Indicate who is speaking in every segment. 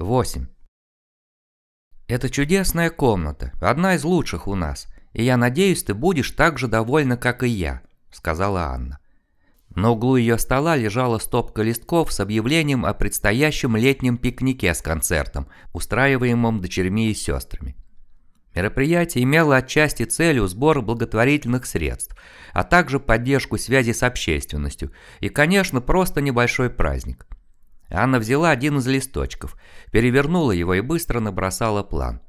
Speaker 1: 8. Это чудесная комната, одна из лучших у нас, и я надеюсь, ты будешь так же довольна, как и я, сказала Анна. На углу ее стола лежала стопка листков с объявлением о предстоящем летнем пикнике с концертом, устраиваемом дочерьми и сестрами. Мероприятие имело отчасти целью сбор благотворительных средств, а также поддержку связи с общественностью и, конечно, просто небольшой праздник. Анна взяла один из листочков, перевернула его и быстро набросала план.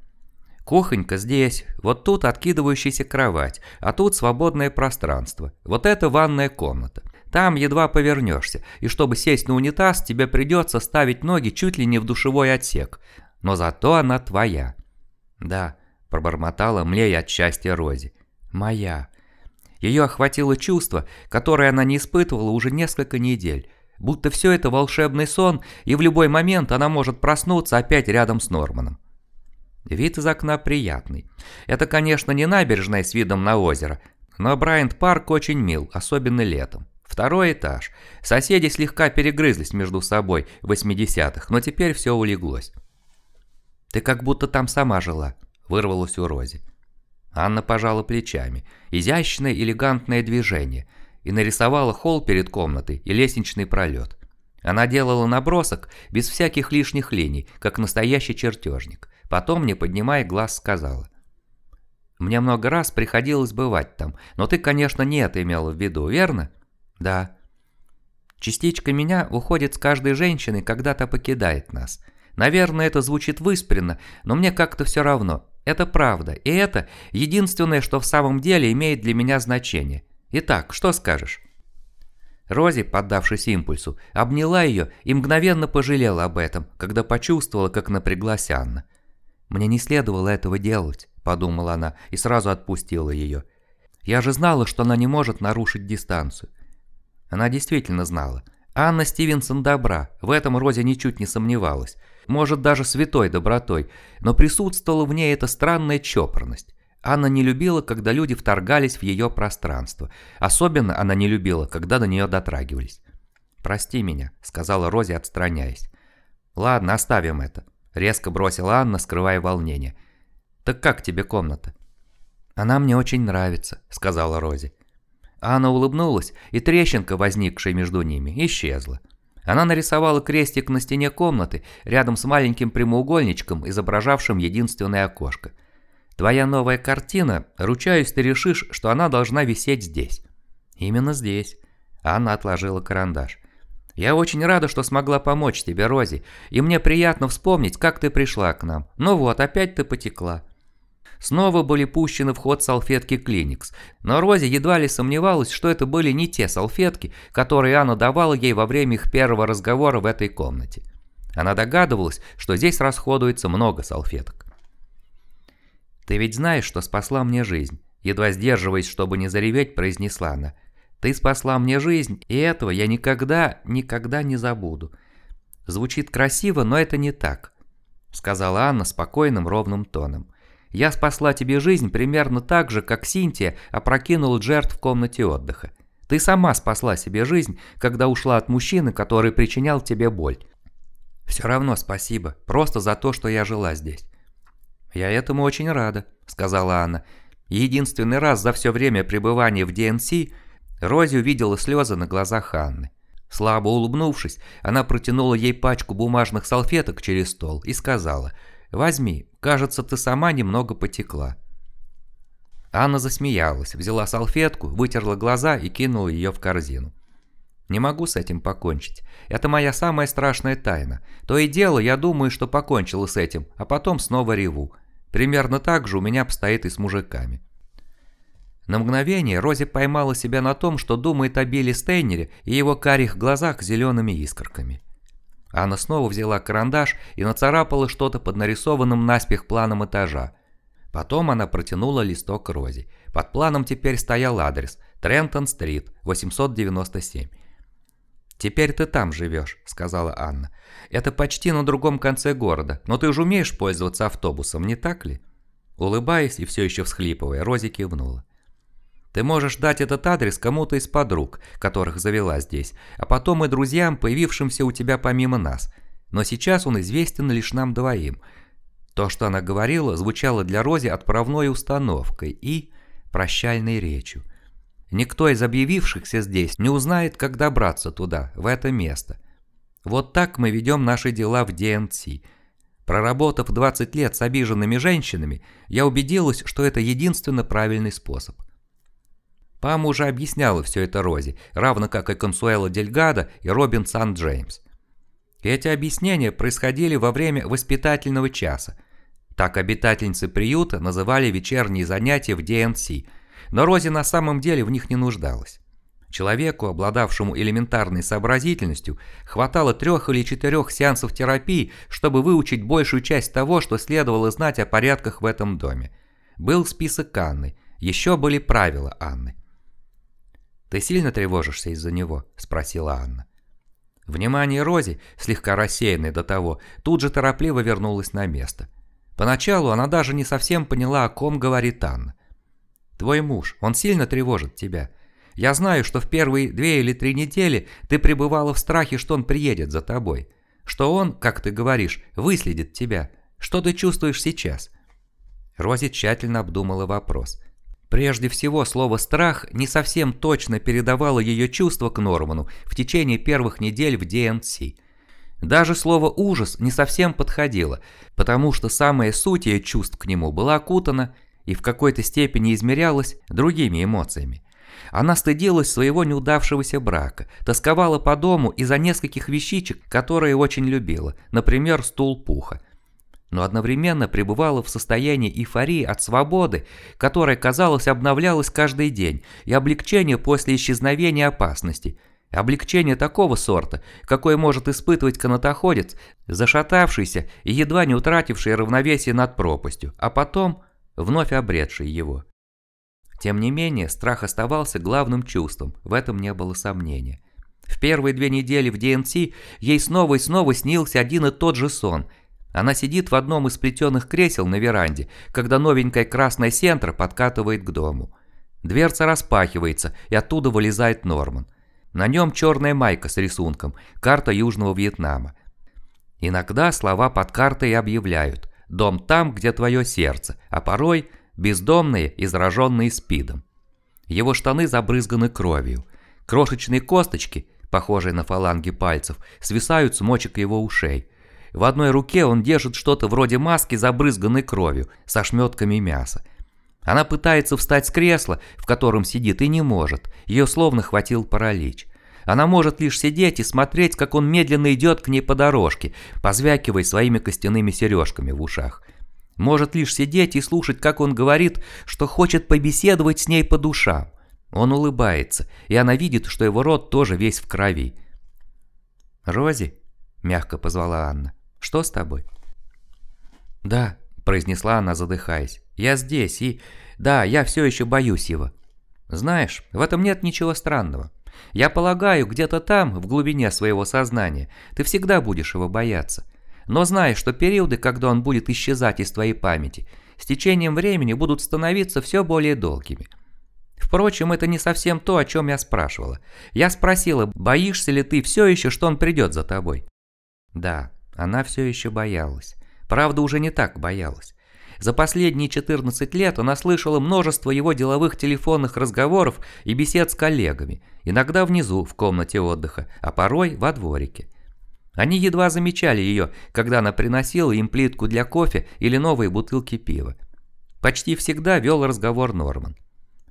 Speaker 1: Кухонька здесь, вот тут откидывающаяся кровать, а тут свободное пространство. Вот это ванная комната. Там едва повернешься, и чтобы сесть на унитаз, тебе придется ставить ноги чуть ли не в душевой отсек. Но зато она твоя. Да, пробормотала, млея от счастья Рози. Моя. Ее охватило чувство, которое она не испытывала уже несколько недель. Будто все это волшебный сон, и в любой момент она может проснуться опять рядом с Норманом. Вид из окна приятный. Это, конечно, не набережная с видом на озеро, но Брайант-парк очень мил, особенно летом. Второй этаж. Соседи слегка перегрызлись между собой в 80-х, но теперь все улеглось. «Ты как будто там сама жила», – вырвалось у Рози. Анна пожала плечами. Изящное, элегантное движение. И нарисовала холл перед комнатой и лестничный пролет. Она делала набросок без всяких лишних линий, как настоящий чертежник. Потом, не поднимая глаз, сказала. «Мне много раз приходилось бывать там, но ты, конечно, не это имела в виду, верно?» Да. Частичка меня уходит с каждой женщины, когда-то покидает нас. Наверное, это звучит выспренно, но мне как-то все равно. Это правда, и это единственное, что в самом деле имеет для меня значение. Итак, что скажешь?» Рози, поддавшись импульсу, обняла ее и мгновенно пожалела об этом, когда почувствовала, как напряглась Анна. «Мне не следовало этого делать», – подумала она и сразу отпустила ее. «Я же знала, что она не может нарушить дистанцию. Она действительно знала. Анна Стивенсон добра, в этом Розе ничуть не сомневалась. Может, даже святой добротой, но присутствовала в ней эта странная чопорность. Анна не любила, когда люди вторгались в ее пространство. Особенно она не любила, когда до нее дотрагивались. «Прости меня», — сказала Розе, отстраняясь. «Ладно, оставим это», — резко бросила Анна, скрывая волнение. «Так как тебе комната?» «Она мне очень нравится», — сказала Рози. Анна улыбнулась, и трещинка, возникшая между ними, исчезла. Она нарисовала крестик на стене комнаты, рядом с маленьким прямоугольничком, изображавшим единственное окошко. «Твоя новая картина, ручаюсь, ты решишь, что она должна висеть здесь». «Именно здесь». Анна отложила карандаш. «Я очень рада, что смогла помочь тебе, Рози, и мне приятно вспомнить, как ты пришла к нам. Ну вот, опять ты потекла». Снова были пущены в ход салфетки Клиникс, но Рози едва ли сомневалась, что это были не те салфетки, которые Анна давала ей во время их первого разговора в этой комнате. Она догадывалась, что здесь расходуется много салфеток. «Ты ведь знаешь, что спасла мне жизнь», едва сдерживаясь, чтобы не зареветь, произнесла она. «Ты спасла мне жизнь, и этого я никогда, никогда не забуду». Звучит красиво, но это не так, сказала Анна спокойным ровным тоном. Я спасла тебе жизнь примерно так же, как Синтия опрокинула жертв в комнате отдыха. Ты сама спасла себе жизнь, когда ушла от мужчины, который причинял тебе боль. Все равно спасибо, просто за то, что я жила здесь. Я этому очень рада, сказала Анна. Единственный раз за все время пребывания в ДНС Рози увидела слезы на глазах Анны. Слабо улыбнувшись, она протянула ей пачку бумажных салфеток через стол и сказала – Возьми, кажется, ты сама немного потекла». Анна засмеялась, взяла салфетку, вытерла глаза и кинула ее в корзину. «Не могу с этим покончить. Это моя самая страшная тайна. То и дело, я думаю, что покончила с этим, а потом снова реву. Примерно так же у меня обстоит и с мужиками». На мгновение Рози поймала себя на том, что думает о Билли Стейнере и его карих глазах зелеными искорками. Анна снова взяла карандаш и нацарапала что-то под нарисованным наспех планом этажа. Потом она протянула листок Рози. Под планом теперь стоял адрес – Трентон-стрит, 897. «Теперь ты там живешь», – сказала Анна. «Это почти на другом конце города, но ты же умеешь пользоваться автобусом, не так ли?» Улыбаясь и все еще всхлипывая, Рози кивнула. Ты можешь дать этот адрес кому-то из подруг, которых завела здесь, а потом и друзьям, появившимся у тебя помимо нас. но сейчас он известен лишь нам двоим. То, что она говорила, звучало для Рози отправной установкой и прощальной речью. Никто из объявившихся здесь не узнает, как добраться туда, в это место. Вот так мы ведем наши дела в ДНЦ. Проработав 20 лет с обиженными женщинами, я убедилась, что это единственно правильный способ. Пам уже объясняла все это Рози, равно как и Консуэла Дельгадо и Робин Сан-Джеймс. Эти объяснения происходили во время воспитательного часа. Так обитательницы приюта называли вечерние занятия в ДНС, но Рози на самом деле в них не нуждалась. Человеку, обладавшему элементарной сообразительностью, хватало трех или четырех сеансов терапии, чтобы выучить большую часть того, что следовало знать о порядках в этом доме. Был список Анны, еще были правила Анны. «Ты сильно тревожишься из-за него?» – спросила Анна. Внимание Рози, слегка рассеянной до того, тут же торопливо вернулось на место. Поначалу она даже не совсем поняла, о ком говорит Анна. «Твой муж, он сильно тревожит тебя. Я знаю, что в первые две или три недели ты пребывала в страхе, что он приедет за тобой. Что он, как ты говоришь, выследит тебя. Что ты чувствуешь сейчас?» Рози тщательно обдумала вопрос. Прежде всего, слово «страх» не совсем точно передавало ее чувства к Норману в течение первых недель в DMC. Даже слово «ужас» не совсем подходило, потому что самая суть ее чувств к нему была окутана и в какой-то степени измерялась другими эмоциями. Она стыдилась своего неудавшегося брака, тосковала по дому из-за нескольких вещичек, которые очень любила, например, стул пуха – но одновременно пребывала в состоянии эйфории от свободы, которая, казалось, обновлялась каждый день, и облегчения после исчезновения опасности. Облегчение такого сорта, какое может испытывать канатоходец, зашатавшийся и едва не утративший равновесие над пропастью, а потом вновь обретший его. Тем не менее, страх оставался главным чувством, в этом не было сомнения. В первые две недели в ДНС ей снова и снова снился один и тот же сон – она сидит в одном из плетеных кресел на веранде, когда новенькая красная сентра подкатывает к дому. Дверца распахивается, и оттуда вылезает Норман. На нем черная майка с рисунком, карта Южного Вьетнама. Иногда слова под картой объявляют «Дом там, где твое сердце», а порой «Бездомные, израженные спидом». Его штаны забрызганы кровью. Крошечные косточки, похожие на фаланги пальцев, свисают с мочек его ушей. В одной руке он держит что-то вроде маски, забрызганной кровью, со шметками мяса. Она пытается встать с кресла, в котором сидит, и не может. Ее словно хватил паралич. Она может лишь сидеть и смотреть, как он медленно идет к ней по дорожке, позвякивая своими костяными сережками в ушах. Может лишь сидеть и слушать, как он говорит, что хочет побеседовать с ней по душам. Он улыбается, и она видит, что его рот тоже весь в крови. «Рози?» – мягко позвала Анна. Что с тобой?» «Да», – произнесла она, задыхаясь. «Я здесь, и... Да, я все еще боюсь его». «Знаешь, в этом нет ничего странного. Я полагаю, где-то там, в глубине своего сознания, ты всегда будешь его бояться. Но знай, что периоды, когда он будет исчезать из твоей памяти, с течением времени будут становиться все более долгими». Впрочем, это не совсем то, о чем я спрашивала. Я спросила, боишься ли ты все еще, что он придет за тобой? Да, она все еще боялась. Правда, уже не так боялась. За последние 14 лет она слышала множество его деловых телефонных разговоров и бесед с коллегами, иногда внизу, в комнате отдыха, а порой во дворике. Они едва замечали ее, когда она приносила им плитку для кофе или новые бутылки пива. Почти всегда вел разговор Норман.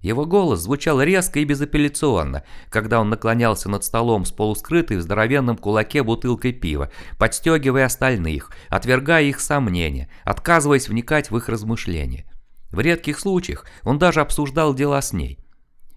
Speaker 1: Его голос звучал резко и безапелляционно, когда он наклонялся над столом с полускрытой в здоровенном кулаке бутылкой пива, подстегивая остальных, отвергая их сомнения, отказываясь вникать в их размышления. В редких случаях он даже обсуждал дела с ней.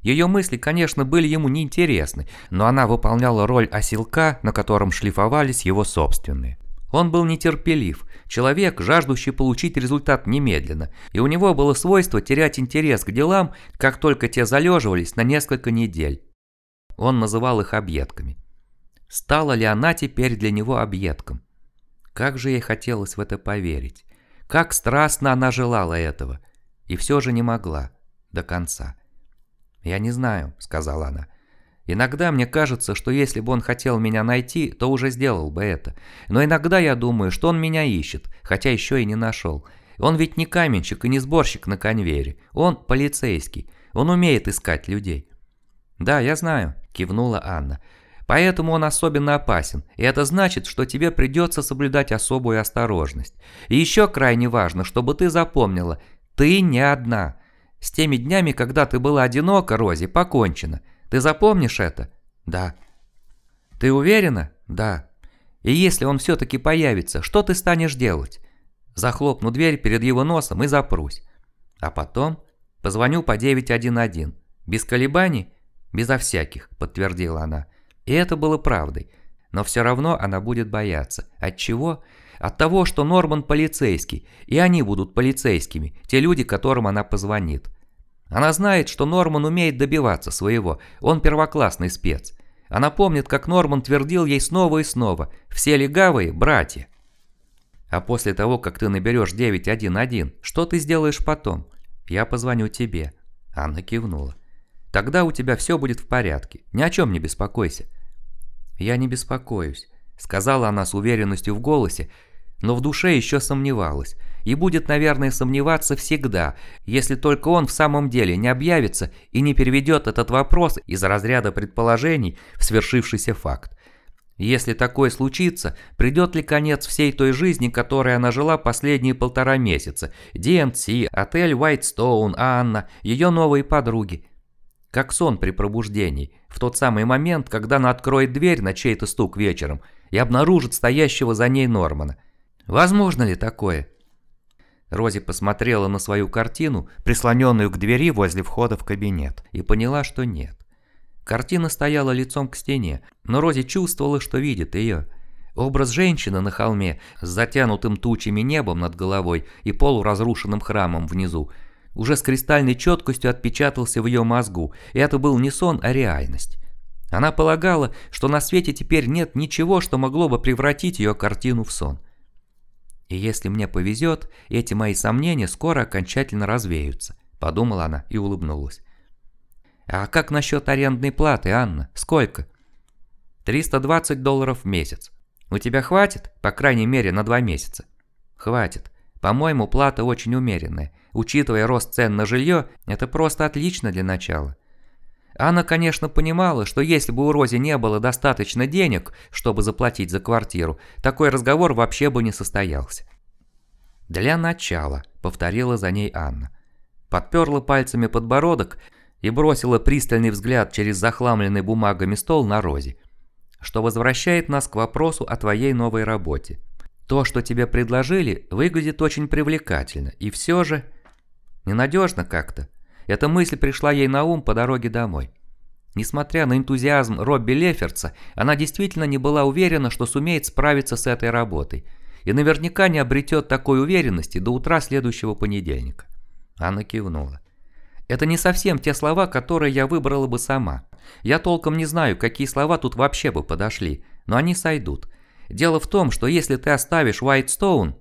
Speaker 1: Ее мысли, конечно, были ему неинтересны, но она выполняла роль оселка, на котором шлифовались его собственные. Он был нетерпелив, человек, жаждущий получить результат немедленно, и у него было свойство терять интерес к делам, как только те залеживались на несколько недель. Он называл их объедками. Стала ли она теперь для него объедком? Как же ей хотелось в это поверить. Как страстно она желала этого. И все же не могла. До конца. «Я не знаю», — сказала она. Иногда мне кажется, что если бы он хотел меня найти, то уже сделал бы это. Но иногда я думаю, что он меня ищет, хотя еще и не нашел. Он ведь не каменщик и не сборщик на конвейере. Он полицейский. Он умеет искать людей. «Да, я знаю», – кивнула Анна. «Поэтому он особенно опасен, и это значит, что тебе придется соблюдать особую осторожность. И еще крайне важно, чтобы ты запомнила, ты не одна. С теми днями, когда ты была одинока, Рози, покончено. Ты запомнишь это? Да. Ты уверена? Да. И если он все-таки появится, что ты станешь делать? Захлопну дверь перед его носом и запрусь. А потом позвоню по 911. Без колебаний? Безо всяких, подтвердила она. И это было правдой. Но все равно она будет бояться. От чего? От того, что Норман полицейский, и они будут полицейскими, те люди, которым она позвонит. Она знает, что Норман умеет добиваться своего, он первоклассный спец. Она помнит, как Норман твердил ей снова и снова «Все легавые – братья». А после того, как ты наберешь 911, что ты сделаешь потом? Я позвоню тебе. Анна кивнула. Тогда у тебя все будет в порядке, ни о чем не беспокойся. Я не беспокоюсь, сказала она с уверенностью в голосе, но в душе еще сомневалась – и будет, наверное, сомневаться всегда, если только он в самом деле не объявится и не переведет этот вопрос из разряда предположений в свершившийся факт. Если такое случится, придет ли конец всей той жизни, которой она жила последние полтора месяца? ДНЦ, отель Уайтстоун, Анна, ее новые подруги. Как сон при пробуждении, в тот самый момент, когда она откроет дверь на чей-то стук вечером и обнаружит стоящего за ней Нормана. Возможно ли такое? Рози посмотрела на свою картину, прислоненную к двери возле входа в кабинет, и поняла, что нет. Картина стояла лицом к стене, но Рози чувствовала, что видит ее. Образ женщины на холме с затянутым тучами небом над головой и полуразрушенным храмом внизу уже с кристальной четкостью отпечатался в ее мозгу, и это был не сон, а реальность. Она полагала, что на свете теперь нет ничего, что могло бы превратить ее картину в сон. И если мне повезет, эти мои сомнения скоро окончательно развеются, подумала она и улыбнулась. А как насчет арендной платы, Анна? Сколько? 320 долларов в месяц. У тебя хватит? По крайней мере, на два месяца. Хватит. По-моему, плата очень умеренная. Учитывая рост цен на жилье, это просто отлично для начала. Анна, конечно, понимала, что если бы у Рози не было достаточно денег, чтобы заплатить за квартиру, такой разговор вообще бы не состоялся. «Для начала», — повторила за ней Анна. Подперла пальцами подбородок и бросила пристальный взгляд через захламленный бумагами стол на Рози, что возвращает нас к вопросу о твоей новой работе. То, что тебе предложили, выглядит очень привлекательно, и все же... Ненадежно как-то. Эта мысль пришла ей на ум по дороге домой. Несмотря на энтузиазм Робби Леферца, она действительно не была уверена, что сумеет справиться с этой работой. И наверняка не обретет такой уверенности до утра следующего понедельника. Анна кивнула. Это не совсем те слова, которые я выбрала бы сама. Я толком не знаю, какие слова тут вообще бы подошли, но они сойдут. Дело в том, что если ты оставишь Уайтстоун,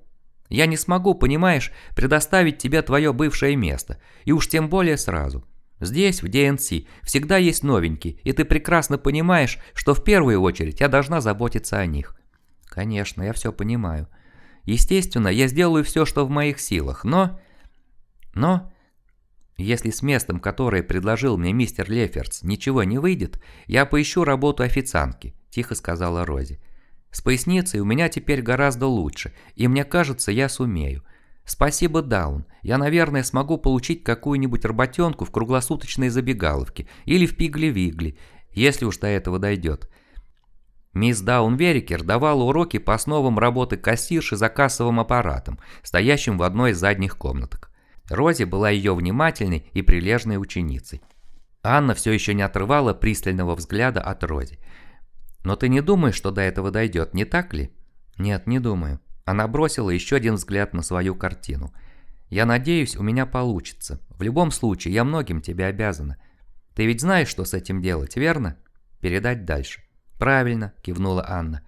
Speaker 1: я не смогу, понимаешь, предоставить тебе твое бывшее место, и уж тем более сразу. Здесь, в DNC, всегда есть новенькие, и ты прекрасно понимаешь, что в первую очередь я должна заботиться о них. Конечно, я все понимаю. Естественно, я сделаю все, что в моих силах, но... Но... Если с местом, которое предложил мне мистер Леферц, ничего не выйдет, я поищу работу официантки, тихо сказала Рози. С поясницей у меня теперь гораздо лучше, и мне кажется, я сумею. Спасибо, Даун. Я, наверное, смогу получить какую-нибудь работенку в круглосуточной забегаловке или в Пигли-Вигли, если уж до этого дойдет. Мисс Даун Верикер давала уроки по основам работы кассирши за кассовым аппаратом, стоящим в одной из задних комнаток. Рози была ее внимательной и прилежной ученицей. Анна все еще не отрывала пристального взгляда от Рози. Но ты не думаешь, что до этого дойдет, не так ли? Нет, не думаю. Она бросила еще один взгляд на свою картину. Я надеюсь, у меня получится. В любом случае, я многим тебе обязана. Ты ведь знаешь, что с этим делать, верно? Передать дальше. Правильно, кивнула Анна.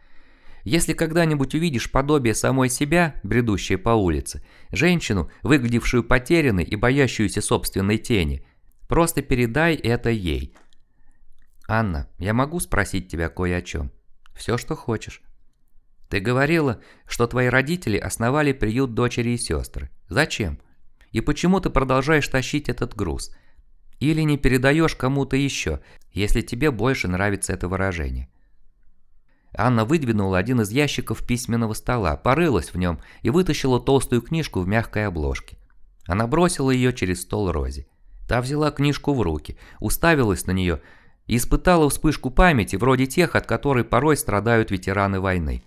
Speaker 1: Если когда-нибудь увидишь подобие самой себя, бредущей по улице, женщину, выглядевшую потерянной и боящуюся собственной тени, просто передай это ей. «Анна, я могу спросить тебя кое о чем? Все, что хочешь». «Ты говорила, что твои родители основали приют дочери и сестры. Зачем? И почему ты продолжаешь тащить этот груз? Или не передаешь кому-то еще, если тебе больше нравится это выражение?» Анна выдвинула один из ящиков письменного стола, порылась в нем и вытащила толстую книжку в мягкой обложке. Она бросила ее через стол Розе. Та взяла книжку в руки, уставилась на нее испытала вспышку памяти, вроде тех, от которой порой страдают ветераны войны.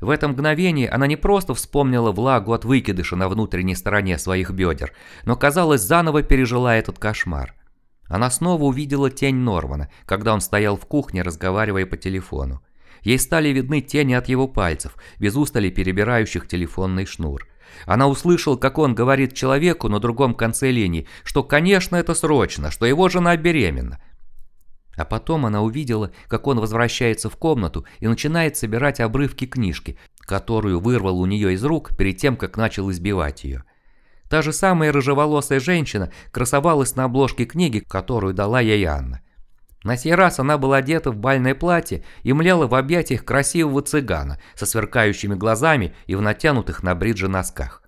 Speaker 1: В это мгновение она не просто вспомнила влагу от выкидыша на внутренней стороне своих бедер, но, казалось, заново пережила этот кошмар. Она снова увидела тень Нормана, когда он стоял в кухне, разговаривая по телефону. Ей стали видны тени от его пальцев, без устали перебирающих телефонный шнур. Она услышала, как он говорит человеку на другом конце линии, что, конечно, это срочно, что его жена беременна. А потом она увидела, как он возвращается в комнату и начинает собирать обрывки книжки, которую вырвал у нее из рук перед тем, как начал избивать ее. Та же самая рыжеволосая женщина красовалась на обложке книги, которую дала ей Анна. На сей раз она была одета в бальное платье и млела в объятиях красивого цыгана со сверкающими глазами и в натянутых на бридже носках.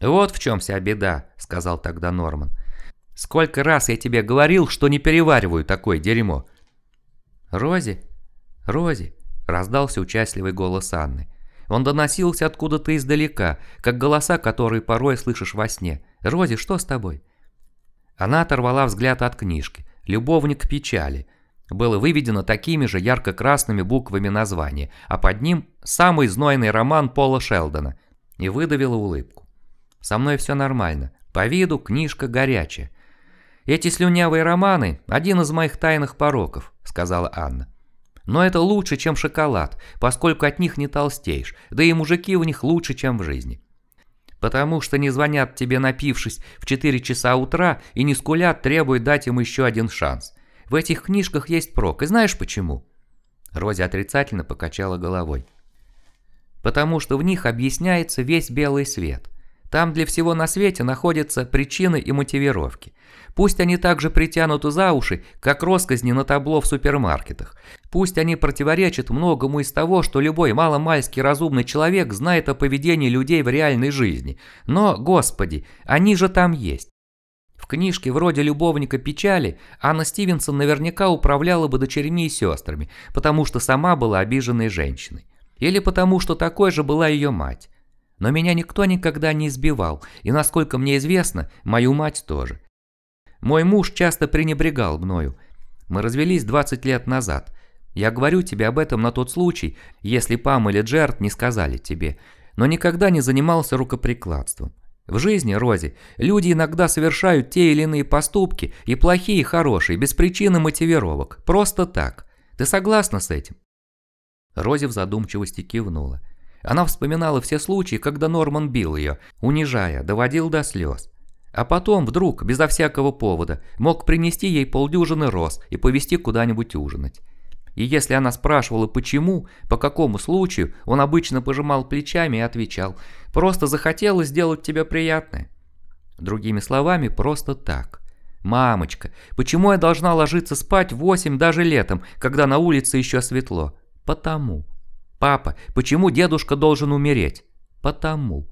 Speaker 1: «Вот в чем вся беда», — сказал тогда Норман. «Сколько раз я тебе говорил, что не перевариваю такое дерьмо!» «Рози? Рози!» — раздался участливый голос Анны. Он доносился откуда-то издалека, как голоса, которые порой слышишь во сне. «Рози, что с тобой?» Она оторвала взгляд от книжки. «Любовник печали». Было выведено такими же ярко-красными буквами название, а под ним самый знойный роман Пола Шелдона. И выдавила улыбку. «Со мной все нормально. По виду книжка горячая». «Эти слюнявые романы – один из моих тайных пороков», – сказала Анна. «Но это лучше, чем шоколад, поскольку от них не толстеешь, да и мужики у них лучше, чем в жизни потому что не звонят тебе напившись в 4 часа утра и не скулят, требуя дать им еще один шанс. В этих книжках есть прок, и знаешь почему?» Рози отрицательно покачала головой. «Потому что в них объясняется весь белый свет. Там для всего на свете находятся причины и мотивировки. Пусть они также притянуты за уши, как росказни на табло в супермаркетах. Пусть они противоречат многому из того, что любой маломальский разумный человек знает о поведении людей в реальной жизни. Но, господи, они же там есть. В книжке вроде «Любовника печали» Анна Стивенсон наверняка управляла бы дочерьми и сестрами, потому что сама была обиженной женщиной. Или потому что такой же была ее мать. Но меня никто никогда не избивал, и, насколько мне известно, мою мать тоже. Мой муж часто пренебрегал мною. Мы развелись 20 лет назад. Я говорю тебе об этом на тот случай, если Пам или Джерт не сказали тебе, но никогда не занимался рукоприкладством. В жизни, Рози, люди иногда совершают те или иные поступки, и плохие, и хорошие, без причины мотивировок, просто так. Ты согласна с этим?» Рози в задумчивости кивнула. Она вспоминала все случаи, когда Норман бил ее, унижая, доводил до слез. А потом, вдруг, безо всякого повода, мог принести ей полдюжины роз и повезти куда-нибудь ужинать. И если она спрашивала почему, по какому случаю, он обычно пожимал плечами и отвечал «Просто захотелось сделать тебе приятное». Другими словами, просто так. «Мамочка, почему я должна ложиться спать в восемь даже летом, когда на улице еще светло?» «Потому». «Папа, почему дедушка должен умереть?» «Потому».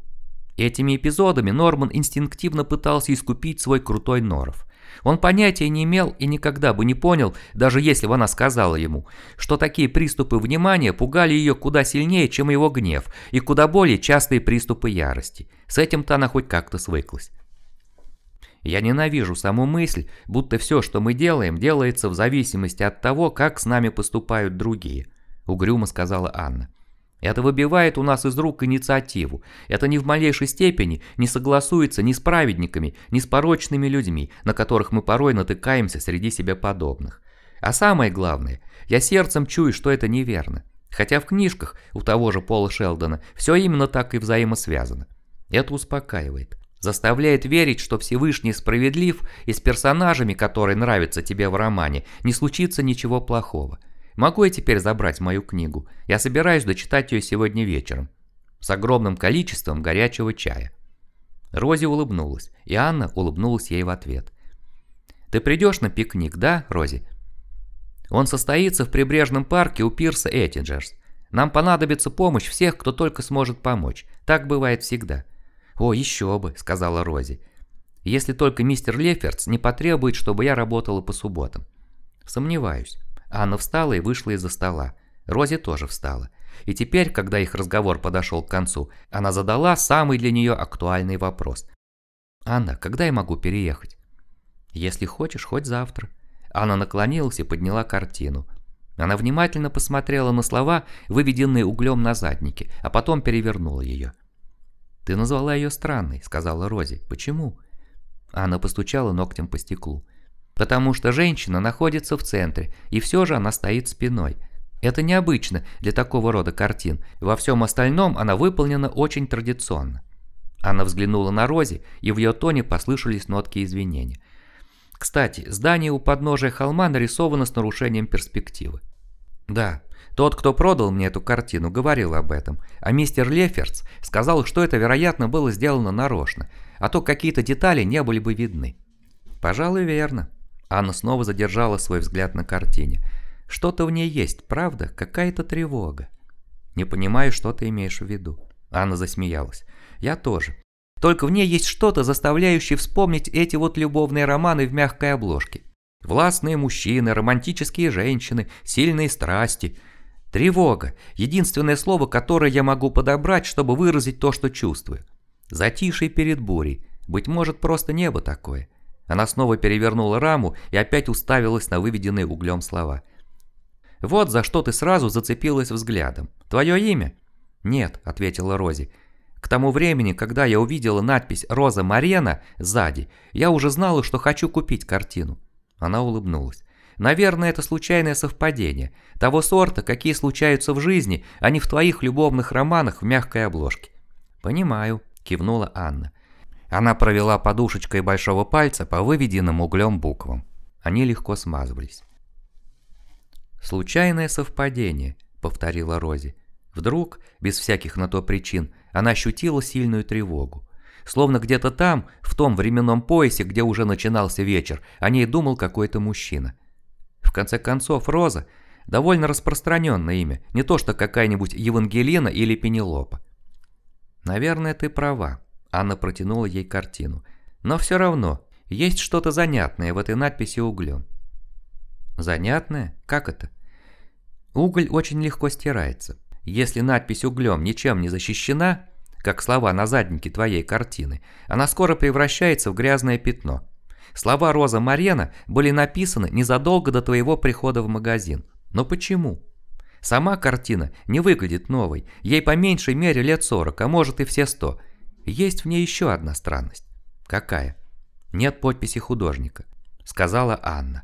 Speaker 1: Этими эпизодами Норман инстинктивно пытался искупить свой крутой норов. Он понятия не имел и никогда бы не понял, даже если бы она сказала ему, что такие приступы внимания пугали ее куда сильнее, чем его гнев, и куда более частые приступы ярости. С этим-то она хоть как-то свыклась. Я ненавижу саму мысль, будто все, что мы делаем, делается в зависимости от того, как с нами поступают другие, угрюмо сказала Анна. Это выбивает у нас из рук инициативу. Это ни в малейшей степени не согласуется ни с праведниками, ни с порочными людьми, на которых мы порой натыкаемся среди себе подобных. А самое главное, я сердцем чую, что это неверно. Хотя в книжках у того же Пола Шелдона все именно так и взаимосвязано. Это успокаивает. Заставляет верить, что Всевышний справедлив, и с персонажами, которые нравятся тебе в романе, не случится ничего плохого. Могу я теперь забрать мою книгу? Я собираюсь дочитать ее сегодня вечером. С огромным количеством горячего чая. Рози улыбнулась, и Анна улыбнулась ей в ответ. Ты придешь на пикник, да, Рози? Он состоится в прибрежном парке у пирса Эттиджерс. Нам понадобится помощь всех, кто только сможет помочь. Так бывает всегда. «О, еще бы», — сказала Рози. «Если только мистер Леферц не потребует, чтобы я работала по субботам». «Сомневаюсь». Анна встала и вышла из-за стола. Рози тоже встала. И теперь, когда их разговор подошел к концу, она задала самый для нее актуальный вопрос. «Анна, когда я могу переехать?» «Если хочешь, хоть завтра». Анна наклонилась и подняла картину. Она внимательно посмотрела на слова, выведенные углем на заднике, а потом перевернула ее. «Ты назвала ее странной», — сказала Рози. «Почему?» Анна постучала ногтем по стеклу. «Потому что женщина находится в центре, и все же она стоит спиной. Это необычно для такого рода картин. Во всем остальном она выполнена очень традиционно». Анна взглянула на Рози, и в ее тоне послышались нотки извинения. Кстати, здание у подножия холма нарисовано с нарушением перспективы. Да, тот, кто продал мне эту картину, говорил об этом, а мистер Леферц сказал, что это, вероятно, было сделано нарочно, а то какие-то детали не были бы видны. Пожалуй, верно. Анна снова задержала свой взгляд на картине. Что-то в ней есть, правда? Какая-то тревога. Не понимаю, что ты имеешь в виду. Анна засмеялась. Я тоже. Только в ней есть что-то, заставляющее вспомнить эти вот любовные романы в мягкой обложке. Властные мужчины, романтические женщины, сильные страсти. Тревога – единственное слово, которое я могу подобрать, чтобы выразить то, что чувствую. Затишье перед бурей. Быть может, просто небо такое. Она снова перевернула раму и опять уставилась на выведенные углем слова. «Вот за что ты сразу зацепилась взглядом. Твое имя?» «Нет», – ответила Рози. К тому времени, когда я увидела надпись «Роза Марена» сзади, я уже знала, что хочу купить картину. Она улыбнулась. Наверное, это случайное совпадение. Того сорта, какие случаются в жизни, а не в твоих любовных романах в мягкой обложке. Понимаю, кивнула Анна. Она провела подушечкой большого пальца по выведенным углем буквам. Они легко смазывались. «Случайное совпадение», — повторила Рози. Вдруг, без всяких на то причин, она ощутила сильную тревогу. Словно где-то там, в том временном поясе, где уже начинался вечер, о ней думал какой-то мужчина. В конце концов, Роза – довольно распространенное имя, не то что какая-нибудь Евангелина или Пенелопа. «Наверное, ты права», – Анна протянула ей картину. «Но все равно, есть что-то занятное в этой надписи углем». «Занятное? Как это?» Уголь очень легко стирается. Если надпись углем ничем не защищена, как слова на заднике твоей картины, она скоро превращается в грязное пятно. Слова Роза Марена были написаны незадолго до твоего прихода в магазин. Но почему? Сама картина не выглядит новой, ей по меньшей мере лет 40, а может и все 100. Есть в ней еще одна странность. Какая? Нет подписи художника, сказала Анна.